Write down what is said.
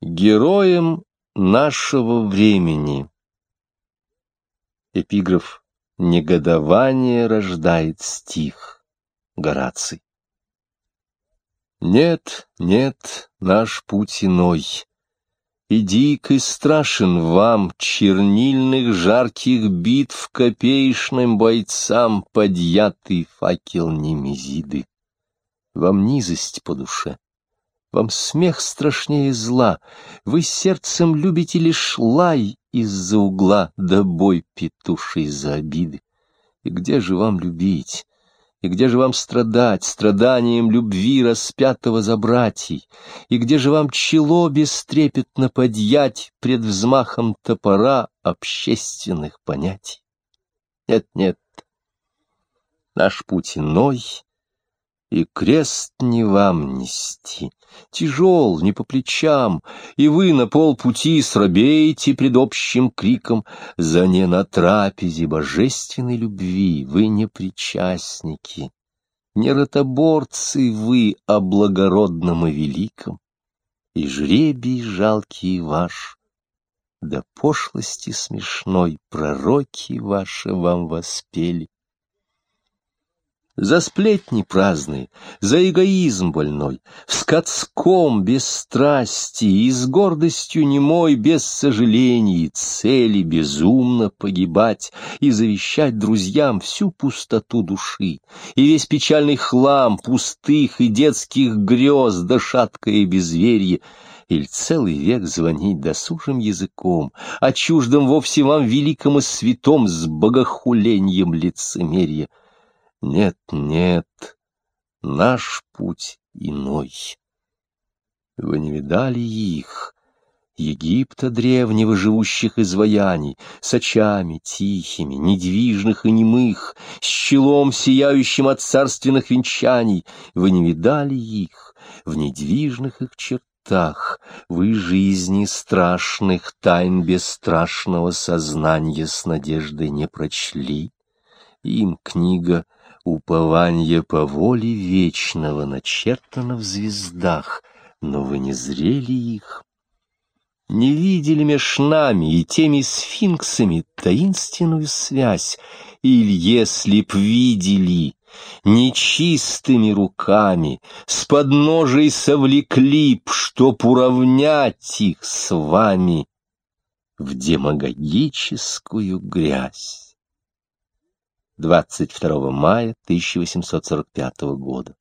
Героем нашего времени. Эпиграф «Негодование рождает стих» Гораций. Нет, нет, наш путь иной, И дик и страшен вам чернильных жарких битв Копеечным бойцам подъятый факел Немезиды. Вам низость по душе, вам смех страшнее зла, Вы сердцем любите лишь лай из-за угла, Да бой петуший за обиды. И где же вам любить? И где же вам страдать, страданием любви распятого за братьей? И где же вам чело бестрепетно подъять пред взмахом топора общественных понятий? Нет, нет, наш путь иной, и крест не вам нести, тяжел, не по плечам, и вы на полпути срабеете пред общим криком. За не на трапезе божественной любви, вы не причастники, не ротоборцы вы о благородном и великом, и жребий жалкий ваш, да пошлости смешной пророки ваши вам воспели за сплетни праздные, за эгоизм больной, с скотском без страсти и с гордостью немой, без сожалений, цели безумно погибать и завещать друзьям всю пустоту души и весь печальный хлам пустых и детских грез да шаткое безверье, или целый век звонить досужим языком, а чуждым вовсе вам великом и святом с богохуленьем лицемерия. Нет, нет, наш путь иной. Вы не видали их, Египта древнего, живущих изваяний, с очами тихими, недвижных и немых, с челом, сияющим от царственных венчаний. Вы не видали их в недвижных их чертах, вы жизни страшных тайн бесстрашного сознания с надеждой не прочли. Им книга — Упование по воле вечного начертано в звездах, но вы не зрели их. Не видели меж нами и теми сфинксами таинственную связь, или если б видели, нечистыми руками с подножей совлекли б, чтоб уравнять их с вами в демагогическую грязь. 22 мая 1845 года.